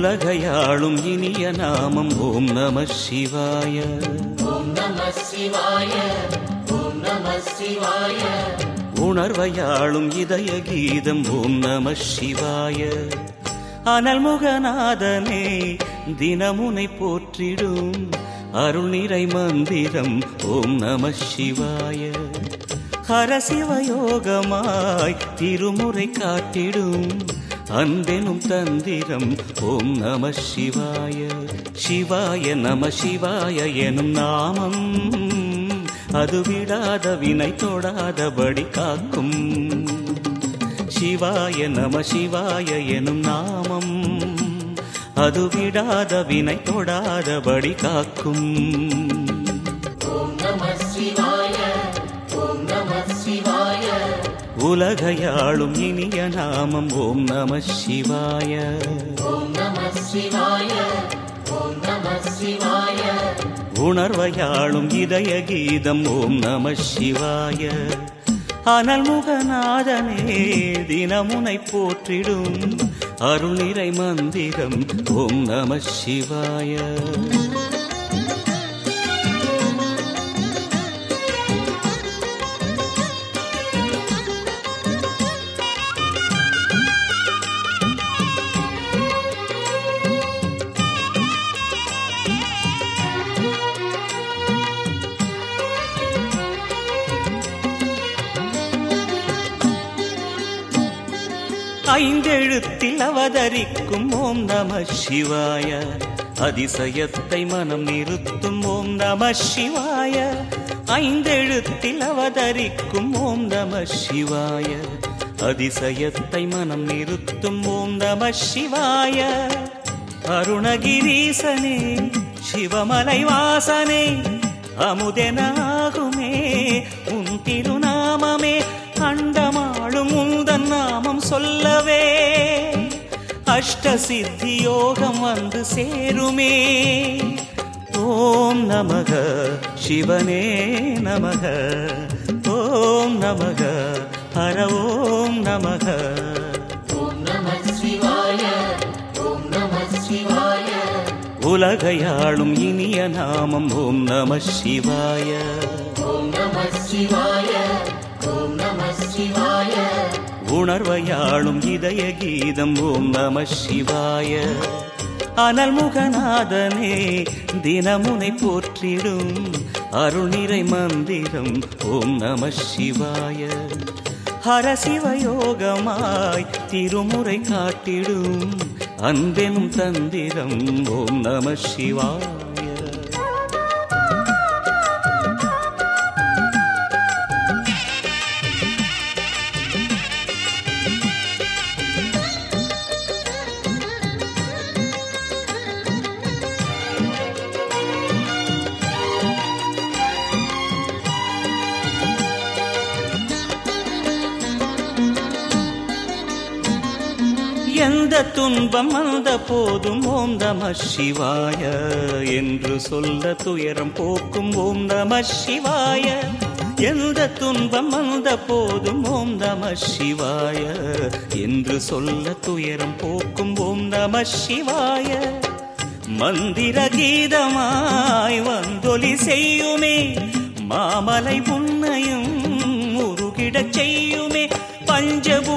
உலகையாளும் இனிய நாமம். ஓம் நம சிவாய. ஓம் நம சிவாய. ஓம் நம சிவாய. உணர்வையாளும் இதய கீதம். ஓம் நம சிவாய. அனல்முகநாதனே தினமுனை போற்றிடும் அருள்நிறை மந்திரம். ஓம் நம சிவாய. ஹரசிவயோகமாய் திருமுறை காட்டிடும் அன்பெனும் தந்திரம். ஓம் நம சிவாய சிவாய நம சிவாய எனும் நாமம். அது விடாத வினை தொடாதபடி காக்கும். சிவாய நம சிவாய எனும் நாமம். அது விடாத வினை தொடாதபடி காக்கும். உலகையாளும் இனிய நாமம். ஓம் நம சிவாய. ஓம் நம சிவாய ஓம் நம சிவாய உணர்வையாளும் இதய கீதம். ஓம் நம சிவாய. அனல் முகநாதனே தினமுனை போற்றிடும். அருள்நிறை மந்திரம். ஓம் நம சிவாய. ஐந்தெழுத்தில் அவதரிக்கும் ஓம் நம சிவாய. அதிசயத்தை மனம் நிறுத்தும் ஓம் நம சிவாய. ஐந்தெழுத்தில் அவதரிக்கும் ஓம் நம சிவாய. அதிசயத்தை மனம் நிறுத்தும் ஓம் நம சிவாய. அருணகிரீசனே சிவமலை வாசனே அமுதனாகுமே உன் திருநாமமே அண்டமாளும் அஷ்ட சித்தி யோகம் வந்து சேருமே ஓம் நமக சிவனே நமக ஓம் நமக ஹர ஓம் நமக ஓம் நம சிவாய ஓம் நம சிவாய உலகையாளும் இனிய நாமம் ஓம் நம சிவாய ஓம் நம சிவாய ஓம் நம சிவாய உணர்வையாளும் இதய கீதம் ஓம் நம சிவாய. அனல் முகநாதனே தினமுனை போற்றிடும் அருள்நிறை மந்திரம் ஓம் நம சிவாய. ஹரசிவயோகமாய் திருமுறை காட்டிடும் அன்பெனும் தந்திரம் ஓம் நம சிவாய. எந்த துன்பம் வந்த போதும் ஓம் நம சிவாய என்று சொல்ல துயரம் போக்கும் ஓம் நம சிவாய. எந்த துன்பம் வந்த போதும் ஓம் நம சிவாய என்று சொல்ல துயரம் போக்கும் ஓம் நம சிவாய. மந்திர கீதமாய் வந்தொலி செய்யுமே மாமலை உன்னையும் உருகிடச் செய்யுமே பஞ்சபு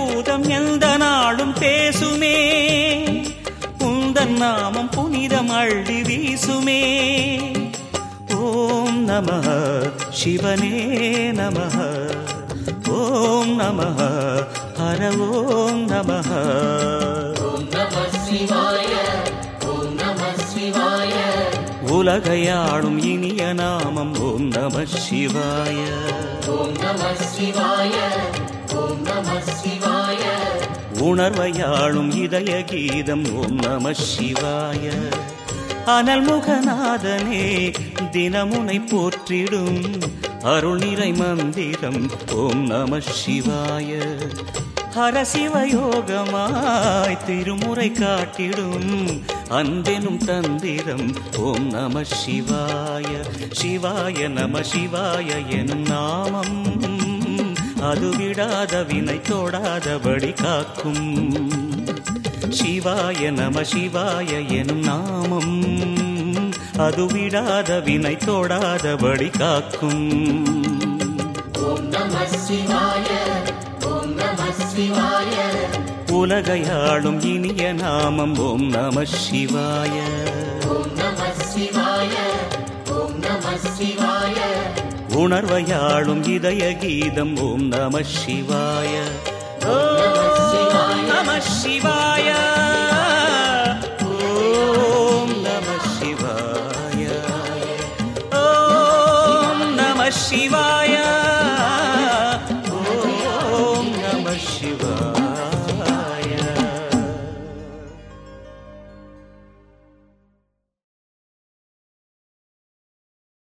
புனிதம் அள்ளி வீசுமே. ஓம் நம சிவனே நம ஓம் நம ஹர ஓம் நம உலகையாளும் இனிய நாமம் ஓம் நம சிவாய. ஓம் நம சிவாய ஓம் நம சிவாய. உணர்வையாளும் இதய கீதம் ஓம் நம சிவாய. அனல் முகநாதனே தினமுனை போற்றிடும் அருள் நிறை மந்திரம் ஓம் நம சிவாய. ஹரசிவயோகமாய் திருமுறை காட்டிடும் அன்பெனும் தந்திரம் ஓம் நம சிவாய. சிவாய நம சிவாய எனும் நாமம். அது விடாத வினை தொடாதபடி காக்கும். சிவாய நம சிவாய எனும் நாமம். அது விடாத வினை தொடாதபடி காக்கும். உலகையாளும் இனிய நாமம் ஓம் நம சிவாய. ஓம் நம சிவாய ஓம் நம சிவாய. உணர்வையாளும் இதய கீதம் ஓம் நம சிவாய. நம சிவாய.